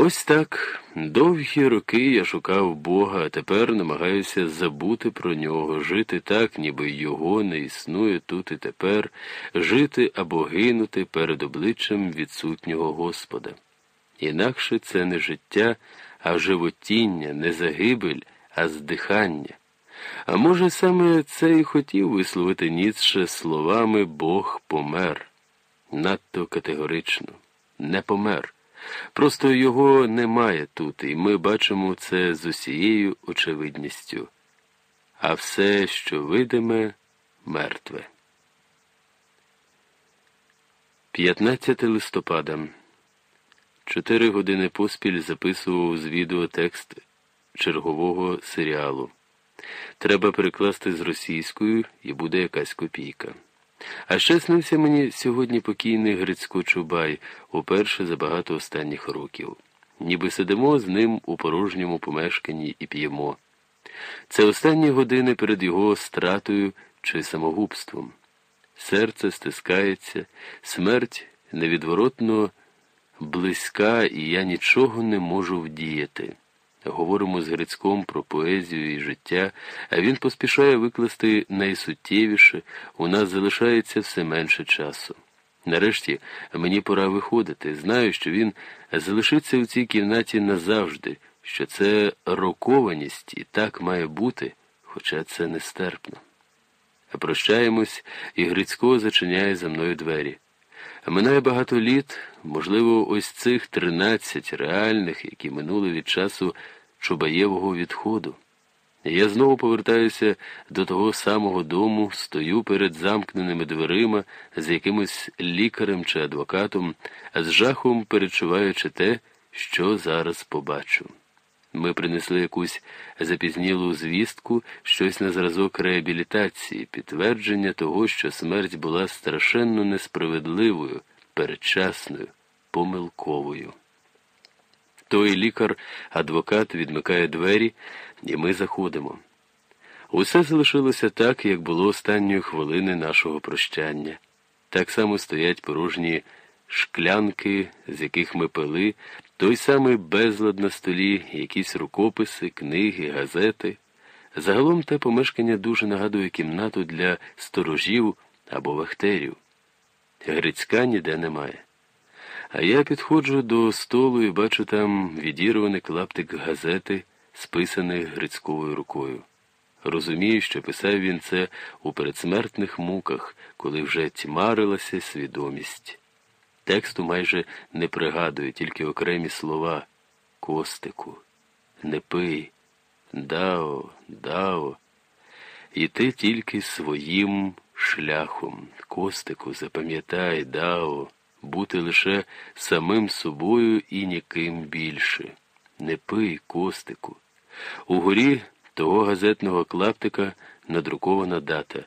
Ось так довгі роки я шукав Бога, а тепер намагаюся забути про нього, жити так, ніби його не існує тут і тепер, жити або гинути перед обличчям відсутнього Господа. Інакше це не життя, а животіння, не загибель, а здихання. А може, саме це і хотів висловити Ніцше словами Бог помер. Надто категорично, не помер. Просто його немає тут, і ми бачимо це з усією очевидністю. А все, що видиме, мертве. 15 листопада. Чотири години поспіль записував з відео текст чергового серіалу. Треба перекласти з російською і буде якась копійка. А ще снився мені сьогодні покійний Грицько Чубай уперше за багато останніх років. Ніби сидимо з ним у порожньому помешканні і п'ємо. Це останні години перед його стратою чи самогубством. Серце стискається, смерть невідворотно близька, і я нічого не можу вдіяти. Говоримо з Грицьком про поезію і життя, а він поспішає викласти найсуттєвіше, у нас залишається все менше часу. Нарешті мені пора виходити. Знаю, що він залишиться у цій кімнаті назавжди, що це рокованість і так має бути, хоча це нестерпно. Прощаємось, і Грицько зачиняє за мною двері. Минає багато літ, можливо, ось цих тринадцять реальних, які минули від часу Чубаєвого відходу. Я знову повертаюся до того самого дому, стою перед замкненими дверима з якимось лікарем чи адвокатом, з жахом перечуваючи те, що зараз побачу. Ми принесли якусь запізнілу звістку, щось на зразок реабілітації, підтвердження того, що смерть була страшенно несправедливою, передчасною, помилковою. Той лікар-адвокат відмикає двері, і ми заходимо. Усе залишилося так, як було останньої хвилини нашого прощання. Так само стоять порожні шклянки, з яких ми пили, той самий безлад на столі, якісь рукописи, книги, газети. Загалом те помешкання дуже нагадує кімнату для сторожів або вахтерів. Грицька ніде немає. А я підходжу до столу і бачу там відірваний клаптик газети, списаний Грицьковою рукою. Розумію, що писав він це у передсмертних муках, коли вже тьмарилася свідомість. Тексту майже не пригадую, тільки окремі слова Костику, не пий, дао, дао, і ти тільки своїм шляхом. Костику, запам'ятай, дао бути лише самим собою і ніким більше. Не пий, костику. Угорі того газетного клаптика надрукована дата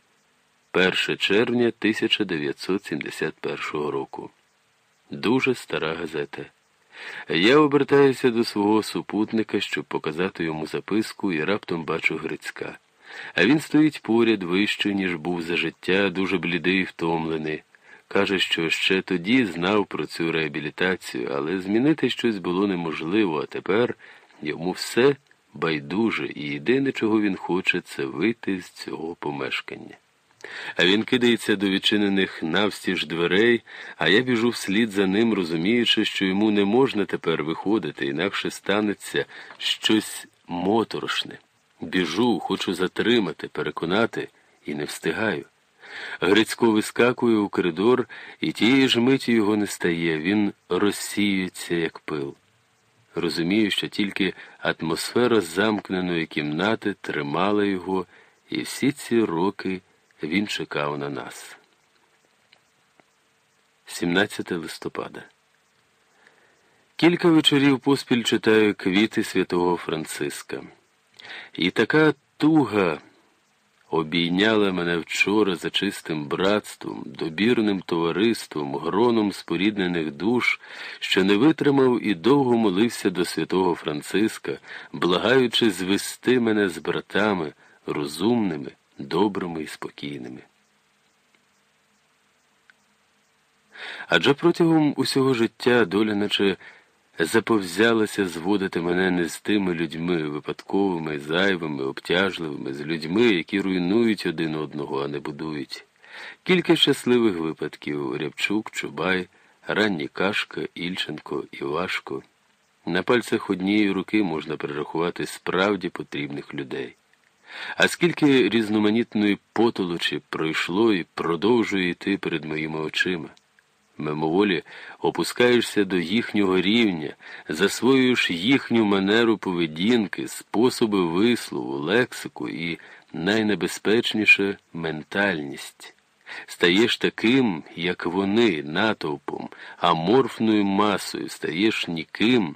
1 червня 1971 року. Дуже стара газета. Я обертаюся до свого супутника, щоб показати йому записку, і раптом бачу Грицька. А він стоїть поряд вище, ніж був за життя, дуже блідий і втомлений. Каже, що ще тоді знав про цю реабілітацію, але змінити щось було неможливо, а тепер йому все байдуже, і єдине, чого він хоче, це вийти з цього помешкання. А він кидається до відчинених навстіж дверей, а я біжу вслід за ним, розуміючи, що йому не можна тепер виходити, інакше станеться щось моторошне. Біжу, хочу затримати, переконати і не встигаю. Грицько вискакує у коридор, і тієї ж миті його не стає, він розсіюється, як пил. Розумію, що тільки атмосфера замкненої кімнати тримала його, і всі ці роки він чекав на нас. 17 листопада. Кілька вечорів поспіль читаю квіти святого Франциска. І така туга обійняла мене вчора за чистим братством, добірним товариством, гроном споріднених душ, що не витримав і довго молився до святого Франциска, благаючи звести мене з братами розумними, добрими і спокійними. Адже протягом усього життя доля наче заповзялася зводити мене не з тими людьми, випадковими, зайвими, обтяжливими, з людьми, які руйнують один одного, а не будують. Кілька щасливих випадків Рябчук, Чубай, ранні Кашка, Ільченко, Івашко. На пальцях однієї руки можна перерахувати справді потрібних людей. А скільки різноманітної потолочі пройшло і продовжує йти перед моїми очима. Мимоволі опускаєшся до їхнього рівня, засвоюєш їхню манеру поведінки, способи вислову, лексику і найнебезпечніше ментальність. Стаєш таким, як вони, натовпом, аморфною масою, стаєш ніким